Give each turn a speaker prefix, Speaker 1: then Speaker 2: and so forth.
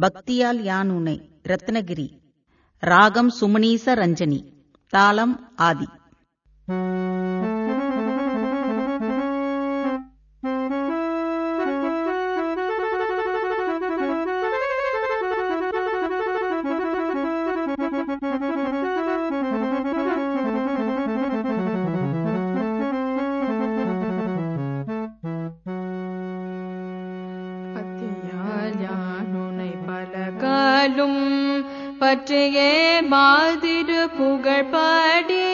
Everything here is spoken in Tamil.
Speaker 1: பக்தியால் யான் உனை? ரத்னகிரி. ராகம் சுமனீச ரஞ்சனி. தாளம் ஆதி.
Speaker 2: பத்தியால் புகழும் பற்றியே மாதிரு புகழ் பாடி